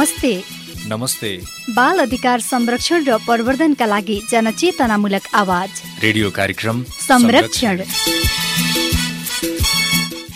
नमस्ते। नमस्ते। बाल अधिकार संरक्षण र प्रवर्धनका लागि जनचेतनामूलक आवाज। रेडियो कार्यक्रम संरक्षण।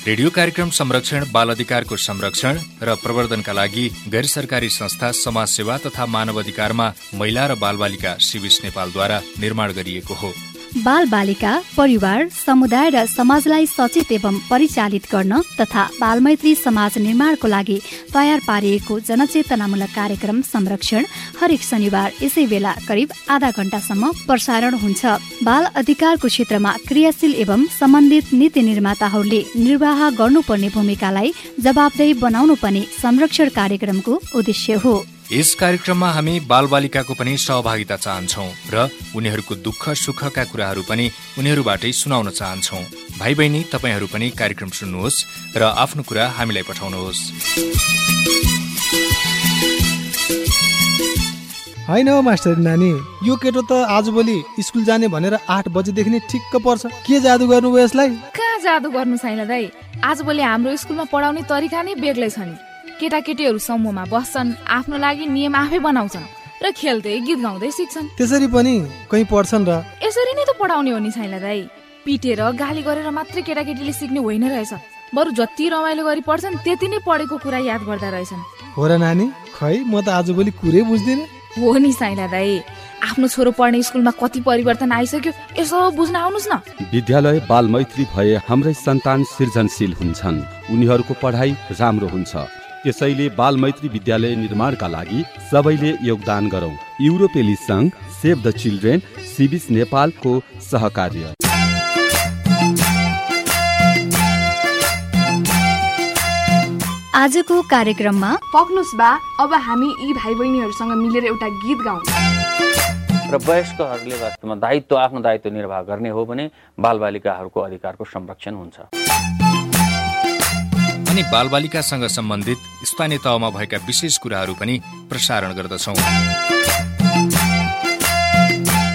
रेडियो कार्यक्रम संरक्षण बाल अधिकारको संरक्षण र प्रवर्धनका लागि गैर सरकारी संस्था समाज सेवा तथा मानव अधिकारमा महिला र बालबालिका सिविस नेपालद्वारा निर्माण गरिएको हो। बाल बालिका परिवार समुदाय र समाजलाई सचेत एवं परिचालित गर्न तथा बालमैत्री समाज निर्माणको लागि तयार पारिएको जनचेतनामूलक कार्यक्रम संरक्षण हरेक शनिबार यसै बेला करिब आधा घण्टासम्म प्रसारण हुन्छ। बाल अधिकारको क्षेत्रमा क्रियाशील एवं सम्बन्धित नीति निर्माताहरूले निर्वाह गर्नुपर्ने भूमिकालाई जवाबदेही बनाउनु पनि संरक्षण कार्यक्रमको उद्देश्य हो। यस कार्यक्रममा हामी बालबालिकाको पनि सहभागिता चाहन्छौ र उनीहरूको दुःख सुखका कुराहरू पनि उनीहरूबाटै सुनाउन चाहन्छौ। भाइ बहिनी तपाईँहरू पनि कार्यक्रम सुन्नुहोस् र आफ्नो कुरा हामीलाई पठाउनुहोस्। होइन हौ मास्टर नानी यो केटो त आजभोलि स्कुल जाने भनेर आठ बजेदेखि नै ठिक्क पर्छ। के जादु गर्नुभयो यसलाई? कहाँ जादु गर्नु छैन दाई आजभोलि हाम्रो स्कुलमा पढाउने तरिका नै बेग्लै छ नि। केटाकेटीहरू समूहमा बस्छन् आफ्नो लागि नियम आफै बनाउँछन् र खेल्दै गीत गाउँदै सिक्छन्। त्यसरी पनि कहीँ पढ्छन् र? यसरी नै त पढाउने हो नि छैन दाई। पिटेर गाली गरेर मात्रै केटाकेटीले सिक्ने होइन रहेछ। बरु जति रमाइलो गरी पढ्छन् त्यति नै पढेको कुरा याद गर्दा रहेछन्। हो र नानी? खै म त आजभोलि कुरै बुझ्दिनँ। हो नि साइला दाई। आफ्नो छोरो पढ्ने स्कुलमा कति परिवर्तन आइसक्यो यसो बुझ्न आउनुहोस् न। विद्यालय बाल मैत्री भए हाम्रै सन्तान सृजनशील हुन्छन्। उनीहरूको पढाइ राम्रो हुन्छ। त्यसैले बाल मैत्री विद्यालय निर्माणका लागि सबैले योगदान गरौँ। युरोपेली सङ्घ सेभ द चिल्ड्रेन सिबिस नेपालको सहकार्य। आजको कार्यक्रममा पक्नुहोस् बा अब हामी यी भाइ बहिनीहरूसँग मिलेर एउटा गीत गाउँ। र वयस्कहरूले वास्तवमा दायित्व आफ्नो दायित्व निर्वाह गर्ने हो भने बालबालिकाहरूको अधिकारको संरक्षण हुन्छ। अनि बालबालिकासँग सम्बन्धित स्थानीय तहमा भएका विशेष कुराहरू पनि प्रसारण गर्दछौँ।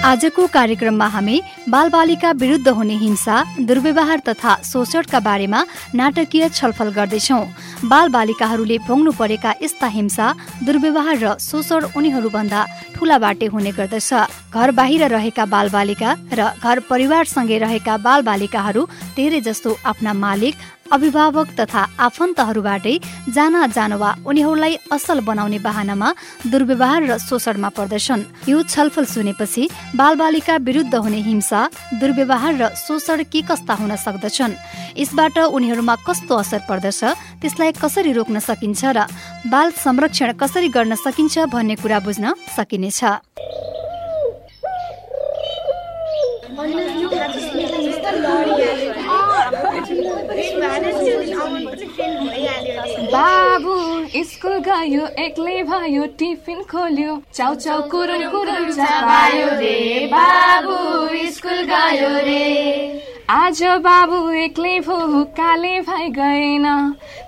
आजको कार्यक्रममा हामी बालबालिका विरुद्ध हुने हिंसा दुर्व्यवहार तथा शोषणका बारेमा नाटकीय छलफल गर्दैछौ। बालबालिकाहरूले भोग्नु परेका यस्ता हिंसा दुर्व्यवहार र शोषण उनीहरूभन्दा ठुलाबाटे हुने गर्दछ। घर बाहिर रहेका बालबालिका र घर परिवारसँगै रहेका बालबालिकाहरू धेरै जस्तो आफ्ना मालिक अभिभावक तथा आफन्तहरूबाटै जान जान वा उनीहरूलाई असल बनाउने बाहनामा दुर्व्यवहार र शोषणमा पर्दछन्। यो छलफल सुनेपछि बालबालिका विरुद्ध हुने हिंसा दुर्व्यवहार र शोषण के कस्ता हुन सक्दछन्? यसबाट उनीहरूमा कस्तो असर पर्दछ? त्यसलाई कसरी रोक्न सकिन्छ र बाल संरक्षण कसरी गर्न सकिन्छ भन्ने कुरा बुझ्न सकिनेछ। बाबु स्कुल गयो एक्लै भयो टिफिन खोल्यो। चाउ चाउ कुरुम कुरुम चबायो रे। बाबु स्कुल गयो रे। आज बाबु एक्लै भोकाले भाइ गएन।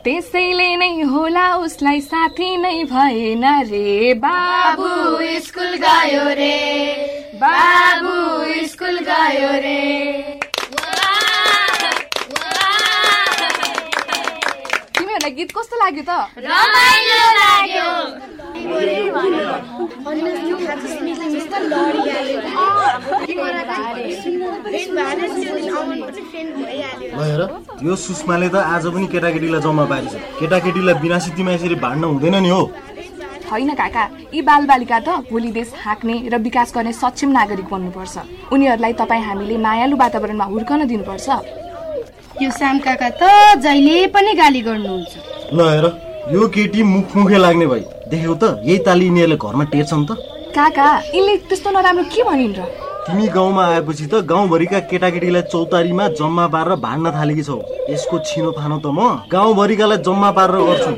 त्यसैले नै होला उसलाई साथी नै भएन रे। बाबु स्कुल गयो रे। बाबु स्कुल गयो रे। तिमीहरूलाई गीत कस्तो लाग्यो त? ल हेर यो सुषमाले त आज पनि केटाकेटीलाई जम्मा पारेछ। केटाकेटीलाई बिनासी तिमा यसरी भाड्न हुँदैन नि हो। होइन काका। यी बालबालिका त भोलि देश हाँक्ने र विकास गर्ने सक्षम नागरिक बन्नुपर्छ। उनीहरूलाई तपाईँ हामीले मायालु वातावरणमा हुर्कन दिनुपर्छ। यो श्याम काका त जहिले पनि गाली गर्नुहुन्छ। ल हेर यो केटी मुखमुखे लाग्ने भाइ देखेको त यही ताली यिनीहरूले घरमा टेर्छन् त। काका यिनले त्यस्तो नराम्रो के भनिन् र? तिमी गाउँमा आएपछि त गाउँभरिका केटाकेटीलाई चौतारीमा जम्मा पारेर भाड्न थालेकी छौ। यसको छिनो फानो त म गाउँभरिकालाई जम्मा पारेर गर्छु।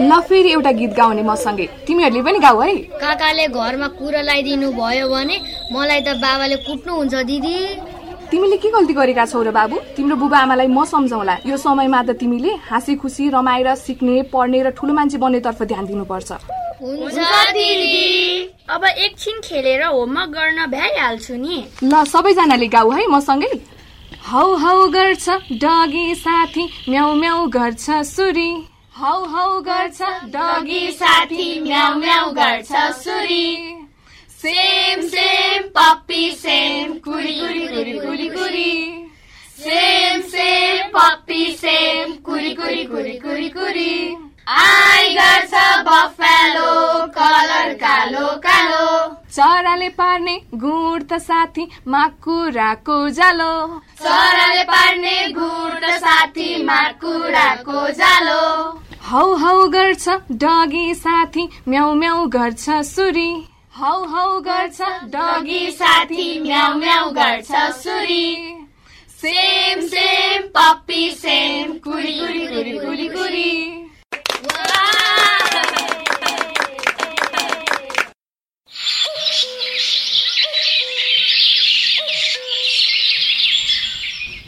ल फेरि एउटा गीत गाउने मसँगै। तिमीहरूले पनि गाऊ है। काकाले घरमा कुरा लगाइदिनु भयो भने मलाई त बाबाले कुट्नुहुन्छ दिदी। तिमीले के गल्ती गरेका छौ र बाबु? तिम्रो बुबा आमालाई म सम्झाउला यो समयमा त तिमीले हाँसी खुसी रमाएर सिक्ने पढ्ने र ठुलो मान्छे बन्नेतर्फ ध्यान दिनुपर्छ। हुन्छ दिदी। अब एकछिन खेलेर होमवर्क गर्न भ्याइहाल्छु नि। ल सबैजनाले गाऊ है मसँगै। हौ हौ गर्छ डगी साथी म्याउ म्याउ गर्छ सुरी। हौ हौ गर्छ डगी साथी म्याउ म्याउ गर्छ सुरी। सेम सेम पप्पी सेम कुरी कुरी कुरी कुरी कुरी। सेम सेम पप्पी सेम कुरी कुरी कुरी कुरी कुरी। आई गर्छ बफेलो कलर कालो कालो। चराले पार्ने गुड त साथी माकुराको जालो। चराले पार्ने गुड त साथी माकुराको जालो। हौ हौ गर्छ डगी साथी म्याउ म्याउ गर्छ सुरी। हौ हौ गर्छ डगी साथी म्याउ म्याउ गर्छ सुरी। सेम सेम पप्पी सेम कुरी कुरी कुरी कुरी कुरी।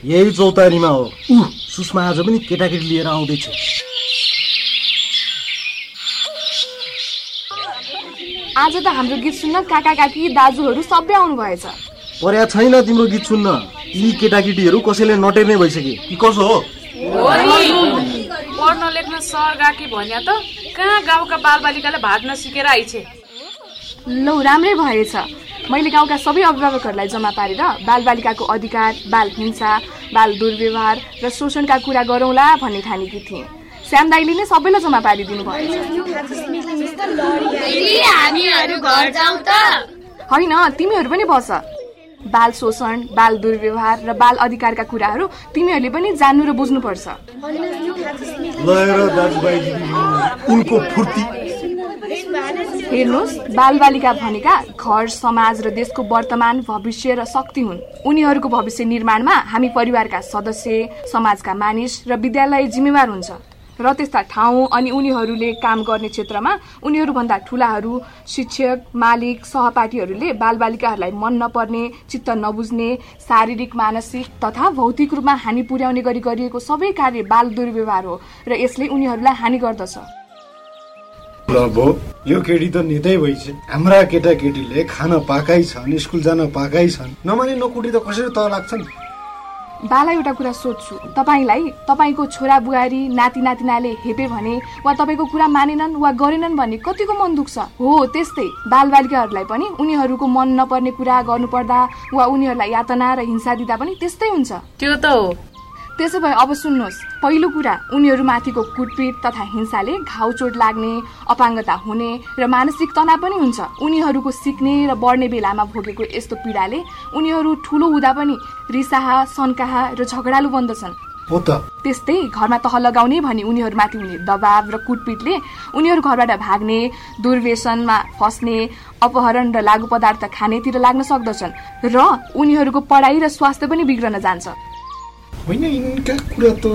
यही चौतारीमा हो। ऊ सुषमा आज पनि केटाकेटी लिएर आउँदैछ। आज त हाम्रो गीत सुन्न काका काकी दाजुहरू सबै आउनु भएछ पर्या छैन तिम्रो गीत सुन्न। यी केटाकेटीहरू कसैले नटेर्ने भइसके। कि कसो हो? पढ्न लेख्न सर गाकी भन्या त कहाँ गाउँका बालबालिकाले भाग्न सिकेर आइछे? लौ राम्रै भएछ। मैले गाउँका सबै अभिभावकहरूलाई जम्मा पारेर बालबालिकाको अधिकार बाल हिंसा बाल दुर्व्यवहार र शोषणका कुरा गरौँला भन्ने ठानेकी थिएँ। श्याम दाईले नै सबैलाई जम्मा पारिदिनु त? होइन तिमीहरू पनि बस। बाल शोषण बाल दुर्व्यवहार र बाल अधिकारका कुराहरू तिमीहरूले पनि जान्नु र बुझ्नुपर्छ। उनको फुर्ती। हेर्नुहोस् बालबालिका भनेका घर समाज र देशको वर्तमान भविष्य र शक्ति हुन्। उनीहरूको भविष्य निर्माणमा हामी परिवारका सदस्य समाजका मानिस र विद्यालय जिम्मेवार हुन्छ। र त्यस्ता ठाउँ अनि उनीहरूले काम गर्ने क्षेत्रमा उनीहरूभन्दा ठुलाहरू शिक्षक मालिक सहपाठीहरूले बालबालिकाहरूलाई मन नपर्ने चित्त नबुझ्ने शारीरिक मानसिक तथा भौतिक रूपमा हानि पुर्याउने गरी गरिएको सबै कार्य बाल दुर्व्यवहार हो र यसले उनीहरूलाई हानि गर्दछ। यो केटी त नितै भइछ हाम्रा केटाकेटीले खान पाकै छन् स्कुल जान पाकै छन्। नमाने नकुटी त कसरी त लाग्छन्? बाला एउटा कुरा सोध्छु। तपाईँलाई तपाईँको छोरा बुहारी नाति नातिनाले हेपे भने वा तपाईँको कुरा मानेनन् वा गरेनन् भन्ने कतिको मन दुख्छ? हो त्यस्तै बालबालिकाहरूलाई पनि उनीहरूको मन नपर्ने कुरा गर्नुपर्दा वा उनीहरूलाई यातना र हिंसा दिँदा पनि त्यस्तै हुन्छ। त्यो त हो। त्यसो भए अब सुन्नुहोस् पहिलो कुरा उनीहरूमाथिको कुटपिट तथा हिंसाले घाउ चोट लाग्ने अपाङ्गता हुने र मानसिक तनाव पनि हुन्छ। उनीहरूको सिक्ने र बढ्ने बेलामा भोगेको यस्तो पीडाले उनीहरू ठुलो हुँदा पनि रिसाहा सन्काहा र झगडालु बन्दछन्। हो त। त्यस्तै घरमा तह लगाउने भनी उनीहरूमाथि हुने दबाव र कुटपिटले उनीहरू घरबाट भाग्ने दुर्व्यसनमा फस्ने अपहरण र लागु पदार्थ खानेतिर लाग्न सक्दछन् र उनीहरूको पढाइ र स्वास्थ्य पनि बिग्रन जान्छ। होइन यिनका कुरा त।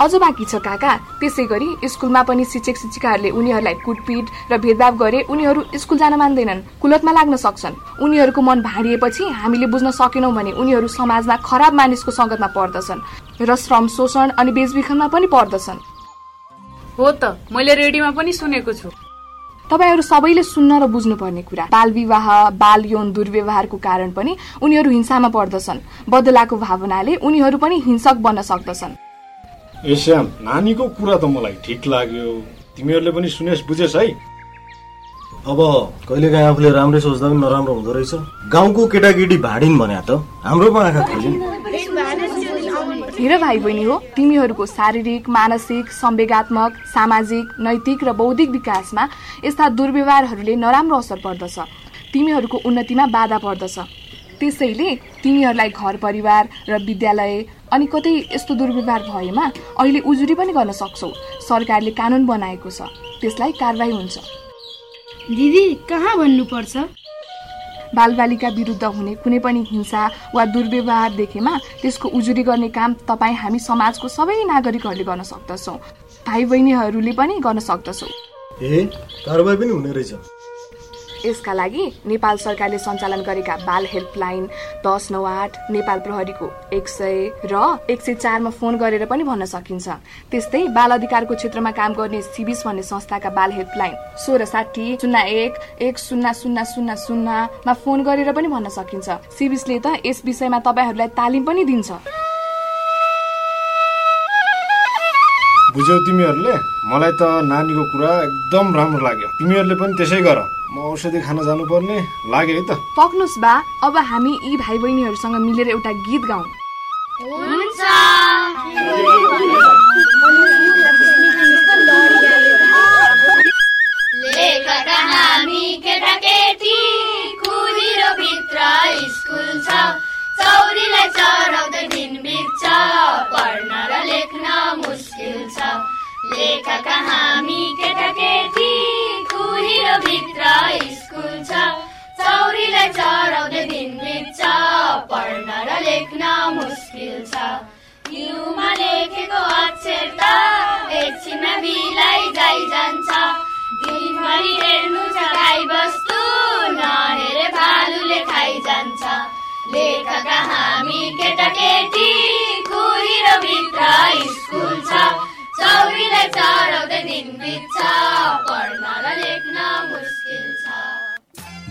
अझ बाँकी छ काका। त्यसै गरी स्कुलमा पनि शिक्षक शिक्षिकाहरूले उनीहरूलाई कुटपिट र भेदभाव गरे उनीहरू स्कुल जान मान्दैनन् कुलतमा लाग्न सक्छन्। उनीहरूको मन भाँडिएपछि हामीले बुझ्न सकेनौँ भने उनीहरू समाजमा खराब मानिसको सङ्गतमा पर्दछन् र श्रम शोषण अनि बेचबिखनमा पनि पर्दछन्। हो त मैले रेडियोमा पनि सुनेको छु। तपाईँहरू सबैले सुन्न र बुझ्नुपर्ने कुरा। बाल विवाह बाल यौन दुर्व्यवहारको कारण पनि उनीहरू हिंसामा पर्दछन्। बदलाको भावनाले उनीहरू पनि हिंसक बन्न सक्दछन्। एस्याम नानीको कुरा त मलाई ठिक लाग्यो। तिमीहरूले पनि सुनेस बुझेस है? अब कहिलेकाहीँ आफूले राम्रै सोच्दा पनि नराम्रो हुँदो रहेछ। गाउँको केटाकेटी भाडिन् भने त हाम्रो पो आँखा खोलिन्। हेर भाइ बहिनी हो। तिमीहरूको शारीरिक मानसिक संवेगात्मक सामाजिक नैतिक र बौद्धिक विकासमा यस्ता दुर्व्यवहारहरूले नराम्रो असर पर्दछ। तिमीहरूको उन्नतिमा बाधा पर्दछ। त्यसैले तिमीहरूलाई घर परिवार र विद्यालय अनि कतै यस्तो दुर्व्यवहार भएमा अहिले उजुरी पनि गर्न सक्छौ। सरकारले कानुन बनाएको छ। त्यसलाई कारवाही हुन्छ। दिदी कहाँ भन्नुपर्छ? बालबालिका विरुद्ध हुने कुनै पनि हिंसा वा दुर्व्यवहार देखेमा त्यसको उजुरी गर्ने काम तपाईँ हामी समाजको सबै नागरिकहरूले गर्न सक्दछौँ। भाइ बहिनीहरूले पनि गर्न सक्दछौँ। पनि हुने रहेछ। यसका लागि नेपाल सरकारले सञ्चालन गरेका बाल हेल्पलाइन दस नौ आठ नेपाल प्रहरीको एक सय र एक सय चारमा फोन गरेर पनि भन्न सकिन्छ। त्यस्तै बाल अधिकारको क्षेत्रमा काम गर्ने सिबिस भन्ने संस्थाका बाल हेल्पलाइन सोह्र साठी शून्य एक एक शून्य शून्य शून्य शून्यमा फोन गरेर पनि भन्न सकिन्छ। सिबिसले त यस विषयमा तपाईँहरूलाई तालिम पनि दिन्छ। बुझ्यौ तिमीहरूले? मलाई त नानीको कुरा एकदम राम्रो लाग्यो। तिमीहरूले पनि त्यसै गर। म औषधि खान जानुपर्ने। लाग्यो है त। पक्नुहोस् बा अब हामी यी भाइ बहिनीहरूसँग मिलेर एउटा गीत गाउँ। हामी केटाकेटी कुहिरो भित्र स्कुल छ। चौरीलाई चढाउँदै दिन बित्छ पढ्न र लेख्न मुस्किल छ। लेखका हामी केटाकेटी कुहिरो भित्र स्कुल छ। चौरीलाई चढाउँदै दिन बित्छ पढ्न र लेख्न मुस्किल छ। युमा लेखेको अक्षर त एकछिनमा बिलाई जाइ जान्छ दिनभरि हेर्नु छ गाई बस्तु जान्छ लेखका हामी केटाकेटी कुहिरो भित्र स्कुल छ। चौरीलाई चढाउँदै दिन बित्छ। पढ्न र लेख्न मुस्किल छ।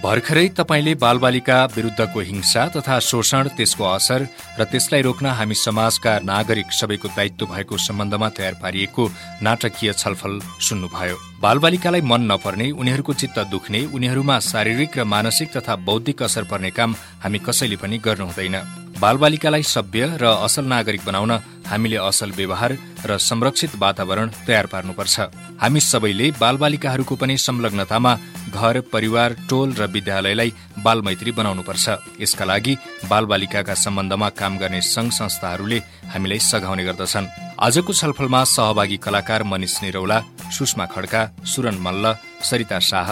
भर्खरै तपाईँले बालबालिका विरुद्धको हिंसा तथा शोषण त्यसको असर र त्यसलाई रोक्न हामी समाजका नागरिक सबैको दायित्व भएको सम्बन्धमा तयार पारिएको नाटकीय छलफल सुन्नुभयो। बालबालिकालाई मन नपर्ने उनीहरूको चित्त दुख्ने उनीहरूमा शारीरिक र मानसिक तथा बौद्धिक असर पर्ने काम हामी कसैले पनि गर्नु हुँदैन बालबालिकालाई सभ्य र असल नागरिक बनाउन हामीले असल व्यवहार र संरक्षित वातावरण तयार पार्नुपर्छ। हामी सबैले बालबालिकाहरूको पनि संलग्नतामा घर परिवार टोल र विद्यालयलाई बालमैत्री बनाउनुपर्छ। यसका लागि बालबालिकाका सम्बन्धमा काम गर्ने संघ संस्थाहरूले हामीलाई सघाउने गर्दछन्। आजको छलफलमा सहभागी कलाकार मनिष निरौला सुषमा खड्का सुरन मल्ल सरिता शाह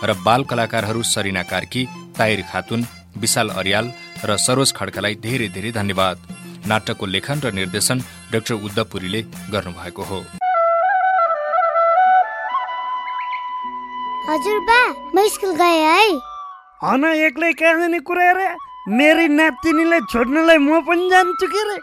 र बाल कलाकारहरू सरिना कार्की ताइर खातुन विशाल अर्याल र सरोज खड्कालाई धेरै धेरै धन्यवाद। नाटकको लेखन र निर्देशन डाक्टर उद्धपुरीले गर्नुभएको हो। हजुर बा म स्कुल गएँ है। हन एक्लै कहाँ जाने कुरा रे मेरी नातिनीलाई छोड्नलाई म पनि जान्छु के रे?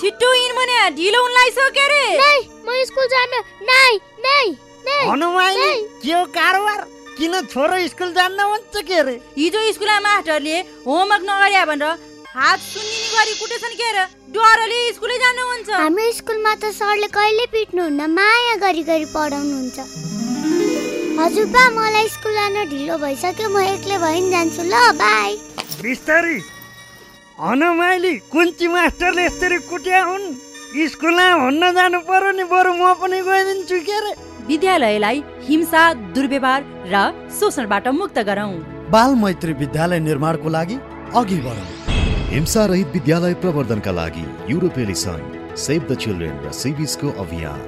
छिट्टो इन मने ढिलो हुन लागिसक्यो रे? नै म स्कुल जान नै नै नै हन माइली के हो कारोबार? किन छोरो स्कुल जान्न भन्छ के रे हिजो स्कुलमा मास्टरले होमवर्क नगर्या भनेर हात सुन्निनी गरी कुटेछन् के रे डरले स्कुलै जानुहुन्छ हाम्रो स्कुलमा त सरले कहिले पिट्नुहुन्न? माया गरी गरी पढाउनुहुन्छ। हजुर बा मलाई स्कुल जान ढिलो भइसक्यो। म एक्लै भइ जान्छु। ल बाई। बिस्तारी। हन माइली कुन्ची मास्टरले यसरी कुट्या हुन्। स्कुलमा भन्न जानु पर्यो नि बरु म पनि गइदिन्छु के रे विद्यालयलाई हिंसा दुर्व्यवहार र शोषणबाट मुक्त गरौँ। बाल मैत्री विद्यालय निर्माणको लागि अघि बढौँ। हिंसा रहित विद्यालय प्रवर्धनका लागि युरोपेली सङ्घ सेभ द चिल्ड्रेन र सिबिसको अभियान।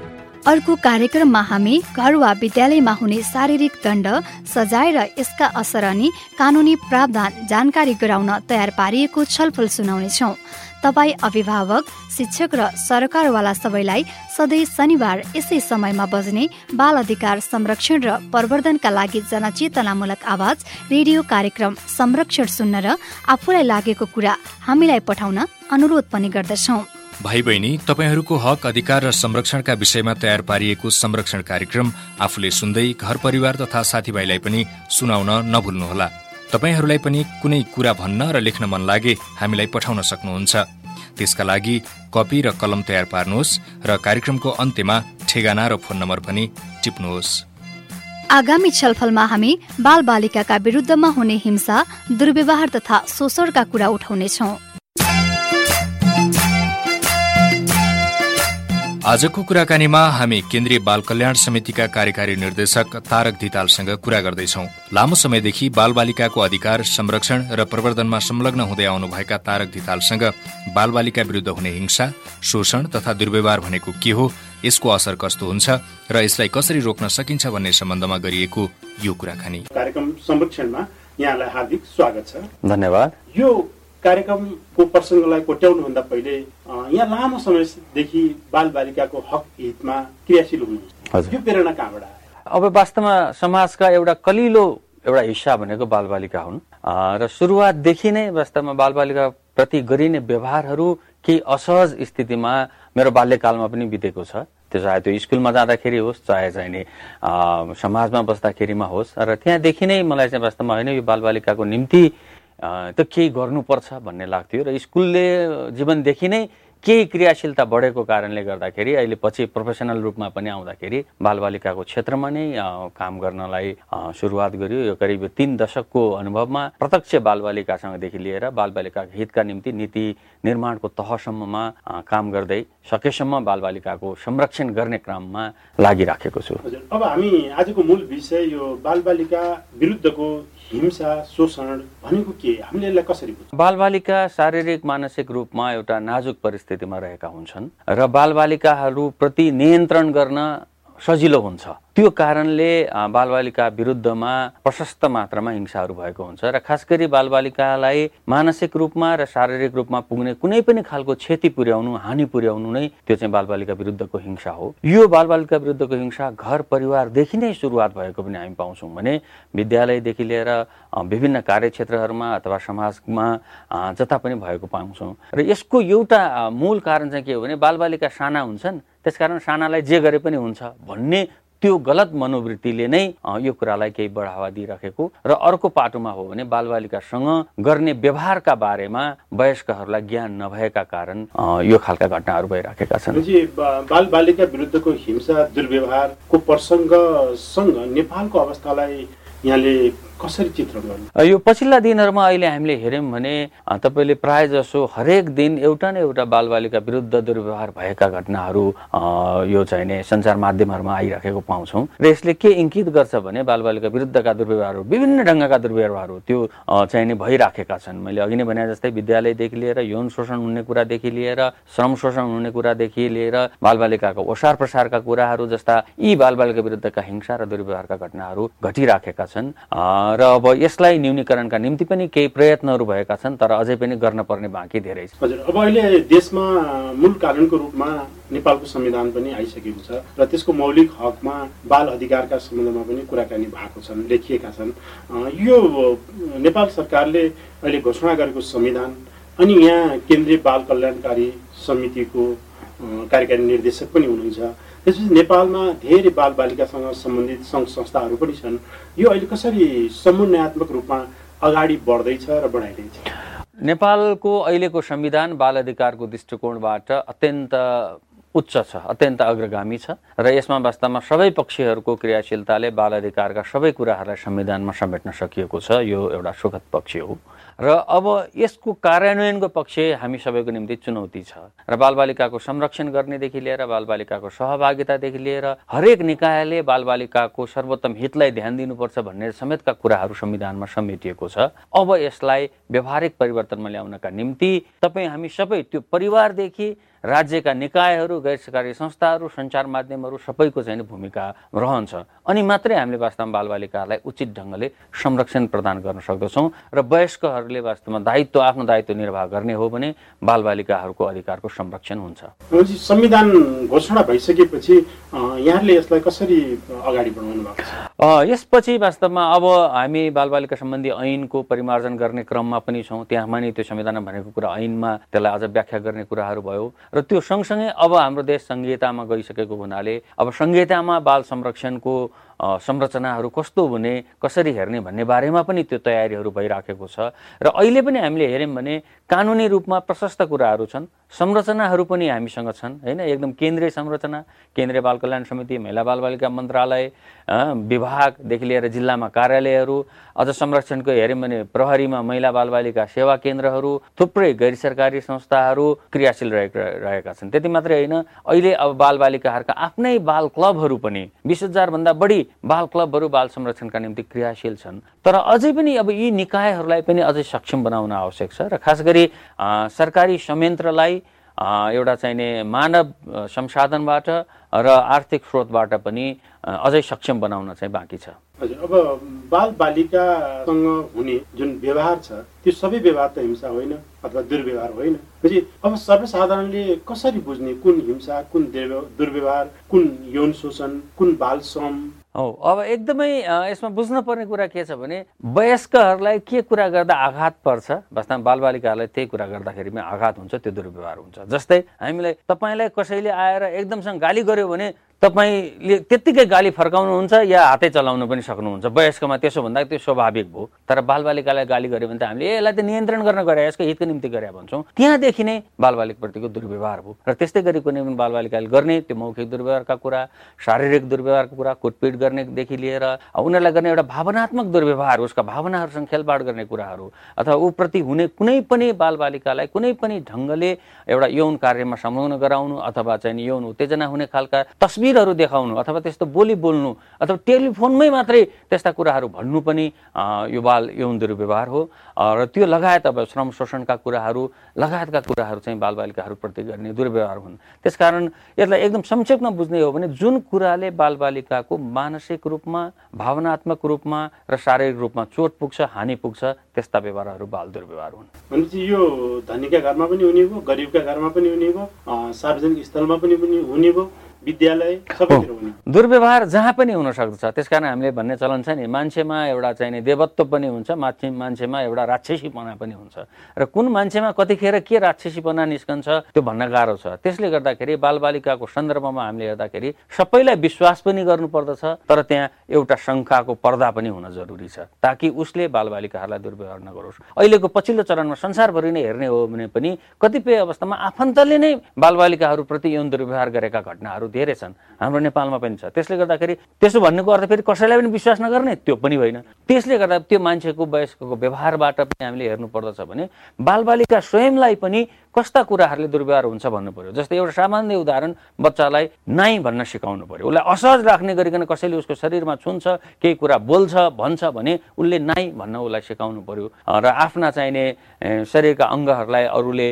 अर्को कार्यक्रममा हामी घर वा विद्यालयमा हुने शारीरिक दण्ड सजाय र यसका असर अनि कानुनी प्रावधान जानकारी गराउन तयार पारिएको छलफल सुनाउनेछौ। तपाईँ अभिभावक शिक्षक र सरकारवाला सबैलाई सधैँ शनिबार यसै समयमा बज्ने बाल अधिकार संरक्षण र प्रवर्धनका लागि जनचेतनामूलक आवाज रेडियो कार्यक्रम संरक्षण सुन्न र आफूलाई लागेको कुरा हामीलाई पठाउन अनुरोध पनि गर्दछौँ। भाइ बहिनी तपाईँहरूको हक अधिकार र संरक्षणका विषयमा तयार पारिएको संरक्षण कार्यक्रम आफूले सुन्दै घर परिवार तथा साथीभाइलाई पनि सुनाउन नभुल्नुहोला। तपाईँहरूलाई पनि कुनै कुरा भन्न र लेख्न मन लागे हामीलाई पठाउन सक्नुहुन्छ। त्यसका लागि कपी र कलम तयार पार्नुहोस् र कार्यक्रमको अन्त्यमा ठेगाना र फोन नम्बर पनि टिप्नुहोस्। आगामी छलफलमा हामी बाल बालिकाका विरुद्धमा हुने हिंसा दुर्व्यवहार तथा शोषणका कुरा उठाउनेछौँ। आजको कुराकानीमा हामी केन्द्रीय बाल कल्याण समितिका कार्यकारी निर्देशक तारक धितालसँग कुरा गर्दैछौ। लामो समयदेखि बालबालिकाको अधिकार संरक्षण र प्रवर्धनमा संलग्न हुँदै आउनुभएका तारक धितालसँग बालबालिका विरुद्ध हुने हिंसा शोषण तथा दुर्व्यवहार भनेको के हो यसको असर कस्तो हुन्छ र यसलाई कसरी रोक्न सकिन्छ भन्ने सम्बन्धमा गरिएको यो कुराकानी। कार्यक्रम संरक्षणमा यहाँलाई हार्दिक स्वागत छ। धन्यवाद। यो कार्यक्रमको प्रसङ्गलाई कोट्याउनुभन्दा पहिले यहाँ लामो समयदेखि बाल बालिकाको हक हितमा क्रियाशील हुनुहुन्छ। यो प्रेरणा कहाँबाट अब वास्तवमा समाजका एउटा कलिलो एउटा हिस्सा भनेको बालबालिका हुन्। र सुरुवातदेखि नै वास्तवमा बालबालिका प्रति गरिने व्यवहारहरू केही असहज स्थितिमा मेरो बाल्यकालमा पनि बितेको छ। त्यो चाहे त्यो स्कुलमा जाँदाखेरि होस् चाहे चाहिँ नि समाजमा बस्दाखेरिमा होस्। र त्यहाँदेखि नै मलाई चाहिँ वास्तवमा होइन यो बालबालिकाको निम्ति त केही गर्नुपर्छ भन्ने लाग्थ्यो र स्कुलले जीवनदेखि नै केही क्रियाशीलता बढेको कारणले गर्दाखेरि अहिले पछि प्रोफेसनल रूपमा पनि आउँदाखेरि बालबालिकाको क्षेत्रमा नै काम गर्नलाई सुरुवात गर्यो। यो करिब तिन दशकको अनुभवमा प्रत्यक्ष बालबालिकासँगदेखि लिएर बालबालिकाको हितका निम्ति नीति निर्माणको तहसम्ममा काम गर्दै सकेसम्म बालबालिकाको संरक्षण गर्ने क्रममा लागिराखेको छु। अब हामी आजको मूल विषय यो बालबालिका विरुद्धको हिंसा शोषण भनेको के? हामीले यसलाई कसरी बालबालिका शारीरिक मानसिक रूपमा एउटा नाजुक परिस्थितिमा रहेका हुन्छन् र बालबालिकाहरूप्रति नियन्त्रण गर्न सजिलो हुन्छ। त्यो कारणले बालबालिका विरुद्धमा प्रशस्त मात्रामा हिंसाहरू भएको हुन्छ र खास गरी बालबालिकालाई मानसिक रूपमा र शारीरिक रूपमा पुग्ने कुनै पनि खालको क्षति पुर्याउनु हानि पुर्याउनु नै त्यो चाहिँ बालबालिका विरुद्धको हिंसा हो। यो बालबालिका विरुद्धको हिंसा घर परिवारदेखि नै सुरुवात भएको पनि हामी पाउँछौँ भने विद्यालयदेखि लिएर विभिन्न कार्यक्षेत्रहरूमा अथवा समाजमा जता पनि भएको पाउँछौँ। र यसको एउटा मूल कारण चाहिँ के हो भने बालबालिका साना हुन्छन् त्यसकारण सानालाई जे गरे पनि हुन्छ भन्ने त्यो गलत मनोवृत्तिले नै यो कुरालाई केही बढावा दिइराखेको र अर्को पाटोमा हो भने बालबालिकासँग गर्ने व्यवहारका बारेमा वयस्कहरूलाई ज्ञान नभएका कारण यो खालका घटनाहरू भइराखेका छन्। बाल बालिका विरुद्धको हिंसा दुर्व्यवहारको प्रसङ्गसँग नेपालको अवस्थालाई यहाँले कसरी चित्रण गर्नु यो पछिल्ला दिनहरूमा अहिले हामीले हेऱ्यौँ भने तपाईँले प्राय जसो हरेक दिन एउटा न एउटा बालबालिका विरुद्ध दुर्व्यवहार भएका घटनाहरू यो चाहिँ नै सञ्चार माध्यमहरूमा आइराखेको पाउँछौँ। र यसले के इङ्कित गर्छ भने बालबालिका विरुद्धका दुर्व्यवहारहरू विभिन्न ढङ्गका दुर्व्यवहारहरू त्यो चाहिँ नै भइराखेका छन्। मैले अघि नै भने जस्तै विद्यालयदेखि लिएर यौन शोषण हुने कुरादेखि लिएर श्रम शोषण हुने कुरादेखि लिएर बालबालिकाको ओसार प्रसारका कुराहरू जस्ता यी बालबालिका विरुद्धका हिंसा र दुर्व्यवहारका घटनाहरू घटिराखेका छन्। र अब यसलाई न्यूनीकरणका निम्ति पनि केही प्रयत्नहरू भएका छन् तर अझै पनि गर्न पर्ने बाँकी धेरै छ। हजुर अब अहिले देशमा मूल कानुनको रूपमा नेपालको संविधान पनि आइसकेको छ र त्यसको मौलिक हकमा बाल अधिकारका सम्बन्धमा पनि कुराकानी भएको छन् लेखिएका छन्। यो नेपाल सरकारले अहिले घोषणा गरेको संविधान अनि यहाँ केन्द्रीय बाल कल्याणकारी समितिको कार्यकारी निर्देशक पनि हुनुहुन्छ। त्यसपछि नेपालमा धेरै बालबालिकासँग सम्बन्धित सङ्घ संस्थाहरू पनि छन्। यो अहिले कसरी समन्वयात्मक रूपमा अगाडि बढ्दैछ र बढाइँदैछ? नेपालको अहिलेको संविधान बाल अधिकारको दृष्टिकोणबाट अत्यन्त उच्च छ अत्यन्त अग्रगामी छ र यसमा वास्तवमा सबै पक्षहरूको क्रियाशीलताले बाल अधिकारका सबै कुराहरूलाई संविधानमा समेट्न सकिएको छ। यो एउटा सुखद पक्ष हो। र अब यसको कार्यान्वयनको पक्ष हामी सबैको निम्ति चुनौती छ। र बालबालिकाको संरक्षण गर्नेदेखि लिएर बालबालिकाको सहभागितादेखि लिएर हरेक निकायले बालबालिकाको सर्वोत्तम हितलाई ध्यान दिनुपर्छ भन्ने समेतका कुराहरू संविधानमा समेटिएको छ। अब यसलाई व्यवहारिक परिवर्तनमा ल्याउनका निम्ति तपाईँ हामी सबै त्यो परिवारदेखि राज्यका निकायहरू गैर सरकारी संस्थाहरू सञ्चार माध्यमहरू सबैको चाहिँ भूमिका रहन्छ अनि मात्रै हामीले वास्तवमा बालबालिकाहरूलाई उचित ढङ्गले संरक्षण प्रदान गर्न सक्दछौँ र वयस्कहरूले वास्तवमा दायित्व आफ्नो दायित्व निर्वाह गर्ने हो भने बालबालिकाहरूको अधिकारको संरक्षण हुन्छ। संविधान घोषणा भइसकेपछि यहाँले यसलाई कसरी अगाडि बढाउनु भएको छ? यसपछि वास्तवमा अब हामी बालबालिका सम्बन्धी ऐनको परिमार्जन गर्ने क्रममा पनि छौँ। त्यहाँ नि त्यो संविधानमा भनेको कुरा ऐनमा त्यसलाई अझ व्याख्या गर्ने कुराहरू भयो। र त्यो सँगसँगै अब हाम्रो देश संहितामा गइसकेको हुनाले अब संहितामा बाल संरक्षणको संरचनाहरू कस्तो हुने कसरी हेर्ने भन्ने बारेमा पनि त्यो तयारीहरू भइराखेको छ। र अहिले पनि हामीले हेऱ्यौँ भने कानुनी रूपमा प्रशस्त कुराहरू छन्। संरचनाहरू पनि हामीसँग छन् होइन? एकदम केन्द्रीय संरचना केन्द्रीय बाल कल्याण समिति महिला बालबालिका मन्त्रालय विभागदेखि लिएर जिल्लामा कार्यालयहरू अझ संरक्षणको हेऱ्यौँ भने प्रहरीमा महिला बालबालिका सेवा केन्द्रहरू थुप्रै गैर सरकारी संस्थाहरू क्रियाशील रहेका छन्। त्यति मात्रै होइन अहिले अब बालबालिकाहरूका आफ्नै बाल क्लबहरू पनि बिस हजारभन्दा बढी बाल क्लबहरू बाल संरक्षणका निम्ति क्रियाशील छन्। तर अझै पनि अब यी निकायहरूलाई पनि अझै सक्षम बनाउन आवश्यक छ र खास गरी सरकारी संयन्त्रलाई एउटा चाहिने मानव संसाधनबाट र आर्थिक स्रोतबाट पनि अझै सक्षम बनाउन चाहिँ बाँकी छ। हजुर अब बाल बालिकासँग हुने जुन व्यवहार छ त्यो सबै व्यवहार त हिंसा होइन अथवा दुर्व्यवहार होइन। अब सर्वसाधारणले कसरी बुझ्ने कुन हिंसा कुन दुर्व्यवहार कुन यौन शोषण कुन बाल श्रम हो अब एकदमै यसमा बुझ्न पर्ने कुरा के छ भने वयस्कहरूलाई के कुरा गर्दा आघात पर्छ? वास्तवमा बालबालिकाहरूलाई त्यही कुरा गर्दाखेरि आघात हुन्छ त्यो दुर्व्यवहार हुन्छ। जस्तै हामीलाई तपाईँलाई कसैले आएर एकदमसँग गाली गर्यो भने तपाईँले त्यत्तिकै गाली फर्काउनुहुन्छ या हातै चलाउनु पनि सक्नुहुन्छ? वयस्कमा त्यसो भन्दा त्यो स्वाभाविक भयो। तर बालबालिकालाई गाली गऱ्यो भने त हामीले यसलाई त नियन्त्रण गर्न गरे यसको हितको निम्ति गरे भन्छौँ। त्यहाँदेखि नै बालबालिकाप्रतिको दुर्व्यवहार भयो। र त्यस्तै गरी कुनै पनि बालबालिकाले गर्ने त्यो मौखिक दुर्व्यवहारका कुरा शारीरिक दुर्व्यवहारको कुरा कुटपिट गर्नेदेखि लिएर उनीहरूलाई गर्ने एउटा भावनात्मक दुर्व्यवहार उसका भावनाहरूसँग खेलबाड गर्ने कुराहरू अथवा ऊप्रति हुने कुनै पनि बालबालिकालाई कुनै पनि ढङ्गले एउटा यौन कार्यमा संलग्न गराउनु अथवा चाहिँ यौन उत्तेजना हुने खालका तस्बिरहरू देखाउनु अथवा त्यस्तो बोली बोल्नु अथवा टेलिफोनमै मात्रै त्यस्ता कुराहरू भन्नु पनि यो बाल यौन दुर्व्यवहार हो। र त्यो लगायत अब श्रम शोषणका कुराहरू लगायतका कुराहरू चाहिँ बालबालिकाहरूप्रति गर्ने दुर्व्यवहार हुन्। त्यसकारण यसलाई एकदम संक्षेपमा बुझ्ने हो भने जुन कुराले बालबालिकाको मानसिक रूपमा भावनात्मक रूपमा र शारीरिक रूपमा चोट पुग्छ हानि पुग्छ त्यस्ता व्यवहारहरू बाल दुर्व्यवहार हुन्। भनेपछि यो धनीका घरमा पनि हुने भयो गरिबका घरमा पनि हुने भयो सार्वजनिक स्थलमा पनि हुने भयो। विद्यालय दुर्व्यवहार जहाँ पनि हुन सक्दछ त्यस कारण हामीले भन्ने चलन छ नि मान्छेमा एउटा चाहिने देवत्व पनि हुन्छ मान्छे मान्छेमा एउटा राक्षसीपना पनि हुन्छ। र कुन मान्छेमा कतिखेर के राक्षसीपना निस्कन्छ त्यो भन्न गाह्रो छ। त्यसले गर्दाखेरि बालबालिकाको सन्दर्भमा हामीले हेर्दाखेरि सबैलाई विश्वास पनि गर्नुपर्दछ तर त्यहाँ एउटा शङ्काको पर्दा पनि हुन जरुरी छ ताकि उसले बालबालिकाहरूलाई दुर्व्यवहार नगरोस्। अहिलेको पछिल्लो चरणमा संसारभरि नै हेर्ने हो भने पनि कतिपय अवस्थामा आफन्तले नै बालबालिकाहरूप्रति यौन दुर्व्यवहार गरेका घटनाहरू धेरै छन्। हाम्रो नेपालमा पनि छ। त्यसले गर्दाखेरि त्यसो भन्नुको अर्थ फेरि कसैलाई पनि विश्वास नगर्ने त्यो पनि होइन। त्यसले गर्दा त्यो मान्छेको वयस्कको व्यवहारबाट पनि हामीले हेर्नु पर्दछ भने बालबालिका स्वयंलाई पनि कस्ता कुराहरूले दुर्व्यवहार हुन्छ भन्नु पर्यो जस्तै एउटा सामान्य उदाहरण बच्चालाई नाइ भन्न सिकाउनु पर्यो उसलाई असहज राख्ने गरिकन कसैले उसको शरीरमा छुन्छ केही कुरा बोल्छ भन्छ भने उसले नाइ भन्न उसलाई सिकाउनु पर्यो र आफ्ना चाहिने शरीरका अङ्गहरूलाई अरूले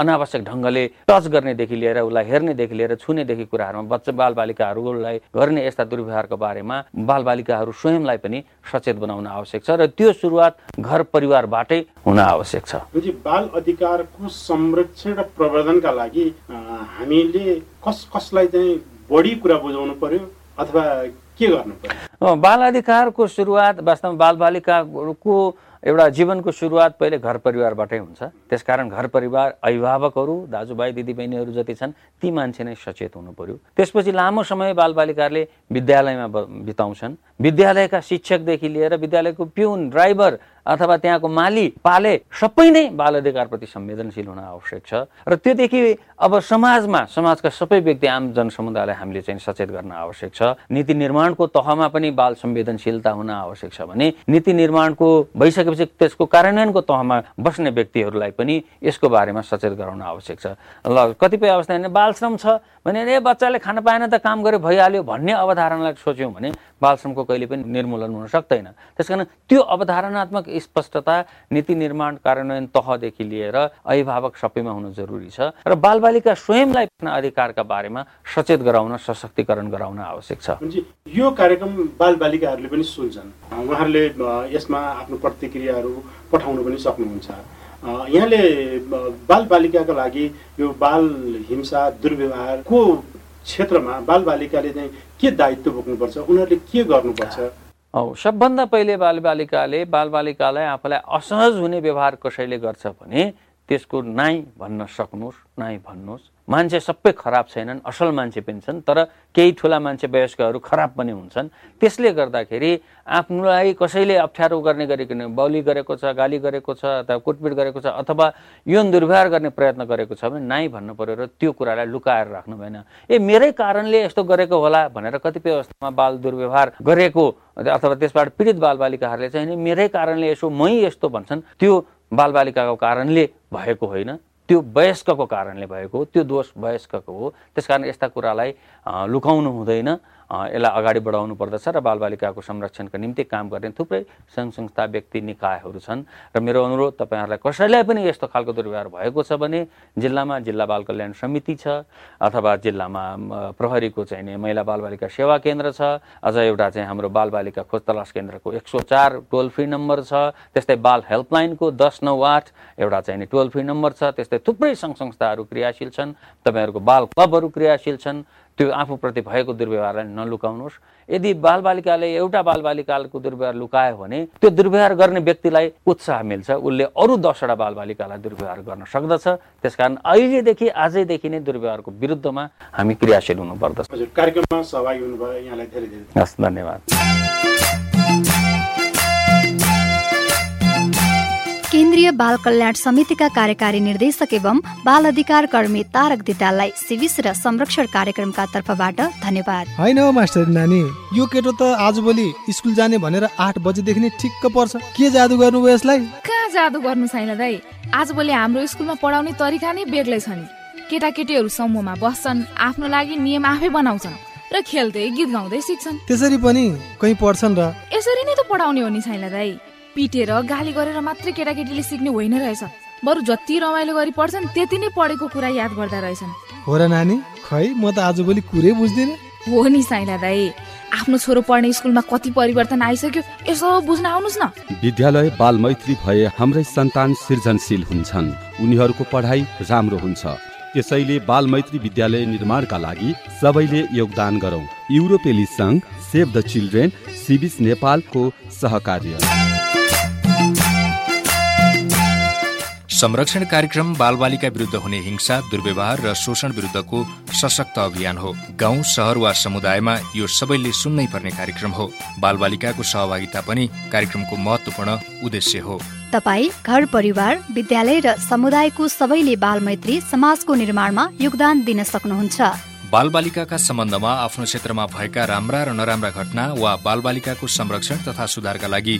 अनावश्यक ढङ्गले टच गर्नेदेखि लिएर उसलाई हेर्नेदेखि लिएर छुनेदेखि कुराहरूमा बच्चा बालबालिकाहरूलाई गर्ने यस्ता दुर्व्यवहारको बारेमा बालबालिकाहरू स्वयंलाई पनि सचेत बनाउन आवश्यक छ र त्यो सुरुवात घर परिवारबाटै हुन आवश्यक छ। बाल अधिकारको संरक्षण र प्रवर्धनका लागि हामीले कस कसलाई चाहिँ बढी कुरा बुझाउनु पर्यो अथवा के गर्नु पर्यो? बाल अधिकारको सुरुवात वास्तवमा बालबालिकाको एउटा जीवनको सुरुवात पहिले घर परिवारबाटै हुन्छ। त्यसकारण घर परिवार अभिभावकहरू दाजुभाइ दिदीबहिनीहरू जति छन् ती मान्छे नै सचेत हुनु पर्यो। त्यसपछि लामो समय बालबालिकाहरूले विद्यालयमा बिताउँछन्। विद्यालयका शिक्षकदेखि लिएर विद्यालयको पिउन ड्राइभर अथवा त्यहाँको माली पाले सबै नै बाल अधिकारप्रति संवेदनशील हुन आवश्यक छ। र त्योदेखि अब समाजमा समाजका सबै व्यक्ति आम जनसमुदायलाई हामीले चाहिँ सचेत गर्न आवश्यक छ। नीति निर्माणको तहमा पनि बाल संवेदनशीलता हुन आवश्यक छ भने नीति निर्माणको भइसकेपछि त्यसको कार्यान्वयनको तहमा बस्ने व्यक्तिहरूलाई पनि यसको बारेमा सचेत गराउन आवश्यक छ। ल कतिपय अवस्था बाल श्रम छ भने ए बच्चाले खान पाएन त काम गरे भइहाल्यो भन्ने अवधारणालाई सोच्यौँ भने बालश्रमको कहिले पनि निर्मूलन हुन सक्दैन। त्यस कारण त्यो अवधारणात्मक स्पष्टता नीति निर्माण कार्यान्वयन तहदेखि लिएर अभिभावक सबैमा हुनु जरुरी छ र बालबालिका स्वयंलाई अधिकारका बारेमा सचेत गराउन सशक्तिकरण गराउन आवश्यक छ। यो कार्यक्रम बालबालिकाहरूले पनि सुन्छन्। उहाँहरूले यसमा आफ्नो प्रतिक्रियाहरू पठाउन पनि सक्नुहुन्छ। यहाँले बालबालिकाका लागि यो बाल हिंसा दुर्व्यवहारको क्षेत्रमा बालबालिकाले चाहिँ के दायित्व बोक्नुपर्छ उनीहरूले के गर्नुपर्छ? औ सबभन्दा पहिले बालबालिकाले बालबालिकालाई आफूलाई असहज हुने व्यवहार कसैले गर्छ भने त्यसको नाइ भन्न सक्नुहोस् नाइ भन्नुहोस्। मान्छे सबै खराब छैनन् असल मान्छे पनि छन् तर केही ठुला मान्छे वयस्कहरू खराब पनि हुन्छन्। त्यसले गर्दाखेरि आफ्नोलाई कसैले अप्ठ्यारो गर्ने गरिकन बौली गरेको छ गाली गरेको छ अथवा कुटपिट गरेको छ अथवा यौन दुर्व्यवहार गर्ने प्रयत्न गरेको छ भने नाइ भन्नु पर्यो र त्यो कुरालाई लुकाएर राख्नु भएन। ए मेरै कारणले यस्तो गरेको होला भनेर कतिपय अवस्थामा बाल दुर्व्यवहार गरेको अथवा त्यसबाट पीडित बालबालिकाहरूले चाहिँ मेरै कारणले यसो मै यस्तो भन्छन् त्यो बालबालिकाको कारणले भएको होइन। त्यो वयस्कको कारणले भएको त्यो दोष वयस्कको हो। त्यसकारण यस्ता कुरालाई लुकाउनु हुँदैन। यसलाई अगाडि बढाउनु पर्दछ र बालबालिकाको संरक्षणको निम्ति काम गर्ने थुप्रै सङ्घ संस्था व्यक्ति निकायहरू छन्। र मेरो अनुरोध तपाईँहरूलाई कसैलाई पनि यस्तो खालको दुर्व्यवहार भएको छ भने जिल्लामा जिल्ला बाल कल्याण समिति छ अथवा जिल्लामा प्रहरीको चाहिँ महिला बालबालिका सेवा केन्द्र छ। अझ एउटा चाहिँ हाम्रो बालबालिका खोज तलास केन्द्रको एक सौ चार टोल फ्री नम्बर छ। त्यस्तै बाल हेल्पलाइनको दस नौ आठ एउटा चाहिँ टोल फ्री नम्बर छ। त्यस्तै थुप्रै सङ्घ संस्थाहरू क्रियाशील छन्। तपाईँहरूको बाल क्लबहरू क्रियाशील छन्। त्यो आफूप्रति भएको दुर्व्यवहारलाई नलुकाउनुहोस्। यदि बालबालिकाले एउटा बालबालिकाको दुर्व्यवहार लुकायो भने त्यो दुर्व्यवहार गर्ने व्यक्तिलाई उत्साह मिल्छ। उसले अरू दसवटा बालबालिकालाई दुर्व्यवहार गर्न सक्दछ। त्यसकारण अहिलेदेखि आजैदेखि नै दुर्व्यवहारको विरुद्धमा हामी क्रियाशील हुनुपर्दछ। कार्यक्रममा सहभागी हुनुभयो। यहाँलाई धेरै धेरै हस् धन्यवाद। केन्द्रीय बाल कल्याण समितिका कार्यकारी निर्देशक एवं बाल अधिकार कर्मी तारक दिताललाई सिविस र संरक्षण कार्यक्रमका तर्फबाट धन्यवाद। होइन मास्टर नानी यो केटो त आजभोलि स्कुल जाने भनेर आठ बजेदेखि नै ठिक्क पर्छ। के जादु गर्नुभयो यसलाई? कहाँ जादु गर्नु छैन दाई आजभोलि हाम्रो स्कुलमा पढाउने तरिका नै बेग्लै छ नि। केटाकेटीहरू समूहमा बस्छन् आफ्नो लागि नियम आफै बनाउँछन् र खेल्दै गीत गाउँदै सिक्छन्। त्यसरी पनि कहीँ पढ्छन् र? यसरी नै त पढाउने हो नि छैन दाई पिटेर गाली गरेर मात्रै केटाकेटीले सिक्ने होइन रहेछ। बरु जति रमाइलो गरी पढ्छन् त्यति नै पढेको कुरा याद गर्दा रहेछन्। हो र नानी खै म त आजभोलि कुरै बुझ्दिनँ। हो नि साइला दाई आफ्नो छोरो पढ्ने स्कुलमा कति परिवर्तन आइसक्यो यसो बुझ्न आउनुहोस् न। विद्यालय बाल मैत्री भए हाम्रै सन्तान सृजनशील हुन्छन्। उनीहरूको पढाइ राम्रो हुन्छ। त्यसैले बाल मैत्री विद्यालय निर्माणका लागि सबैले योगदान गरौँ। युरोपेली सङ्घ सेभ द चिल्ड्रेन सिबिस नेपालको सहकार्य। संरक्षण कार्यक्रम बालबालिका विरुद्ध हुने हिंसा दुर्व्यवहार र शोषण विरुद्धको सशक्त अभियान हो। गाउँ सहर वा समुदायमा यो सबैले सुन्नै पर्ने कार्यक्रम हो। बालबालिकाको सहभागिता पनि कार्यक्रमको महत्वपूर्ण उद्देश्य हो। तपाई घर परिवार विद्यालय र समुदायको सबैले बालमैत्री समाजको निर्माणमा योगदान दिन सक्नुहुन्छ। बालबालिकाका सम्बन्धमा आफ्नो क्षेत्रमा भएका राम्रा र नराम्रा घटना वा बालबालिकाको संरक्षण तथा सुधारका लागि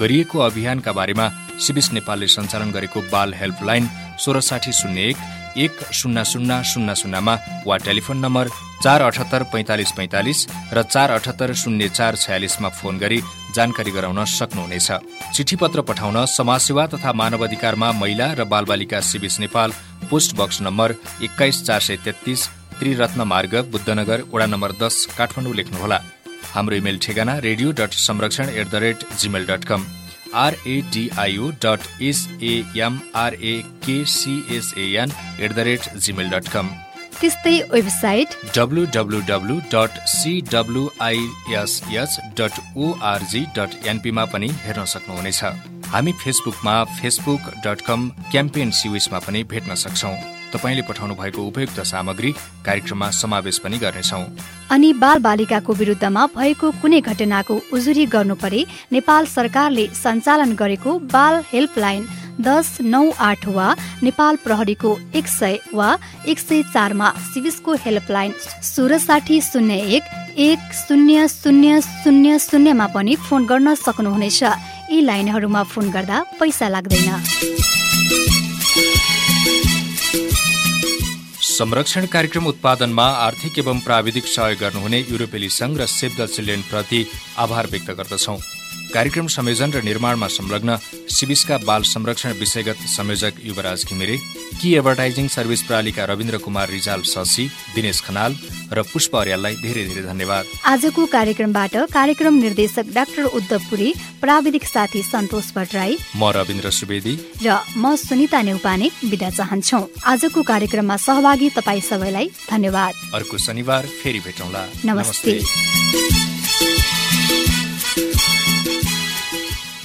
गरिएको अभियानका बारेमा सिबिस नेपालले सञ्चालन गरेको बाल हेल्पलाइन सोह्र साठी शून्य एक एक शून्य शून्य शून्य शून्यमा वा टेलिफोन नम्बर चार अठहत्तर पैँतालिस पैँतालिस र चार अठहत्तर शून्य चार छयालिसमा फोन गरी जानकारी गराउन सक्नुहुनेछ। चिठी पत्र पठाउन समाजसेवा तथा मानव अधिकारमा महिला र बालबालिका CWISS Nepal post box number एक्काइस चार सय तेत्तिस त्रिरत्न मार्ग बुद्धनगर वडा नम्बर दस काठमाडौँ लेख्नुहोला। हाम्रो इमेल ठेगाना radio dot Sanrakshan at the rate gmail dot com. RADIO dot SAMRAKCSN at the rate gmail dot com. त्यस्तै website. W W W dot CWISS dot ORG dot एनपीमा पनि हेर्न सक्नुहुनेछ। हामी फेसबुकमा फेसबुक डट कम क्याम्पेन सिविसमा पनि भेट्न सक्छौ। तपाईँले पठाउनु भएको उपयुक्त सामग्री कार्यक्रममा समावेश पनि गर्नेछौ। अनि बाल बालिकाको विरुद्धमा भएको कुनै घटनाको उजुरी गर्नु परे नेपाल सरकारले सञ्चालन गरेको बाल हेल्पलाइन दस नौ आठ वा नेपाल प्रहरीको एक सय वा एक सय चारमा सिविसको हेल्पलाइन सोह्र साठी शून्य एक एक शून्य शून्य शून्य शून्यमा पनि फोन गर्न सक्नुहुनेछ। यी लाइनहरूमा फोन गर्दा पैसा लाग्दैन। संरक्षण कार्यक्रम उत्पादनमा आर्थिक एवं प्राविधिक सहयोग गर्नुहुने युरोपेली संघ र सेभ द चिल्ड्रेन प्रति आभार व्यक्त गर्दछौ। कार्यक्रम संयोजन र निर्माणमा संलग्न सिबिसका बाल संरक्षण विषयगत संयोजक युवराज घिमिरे की एडभर्टाइजिङ सर्भिस प्रणालीका रविन्द्र कुमार रिजाल शशी दिनेश खनाल र पुष्प अर्याललाई धेरै धेरै धन्यवाद। आजको कार्यक्रमबाट कार्यक्रम निर्देशक डाक्टर उद्धव पुरी प्राविधिक साथी सन्तोष भट्टराई म रविन्द्र सुवेदी। र म सुनिता नेउपाने बिदा चाहन्छौ। आजको कार्यक्रममा सहभागी तपाईँ सबैलाई धन्यवाद। अर्को शनिबार फेरि भेटौँला। नमस्ते, नमस्ते।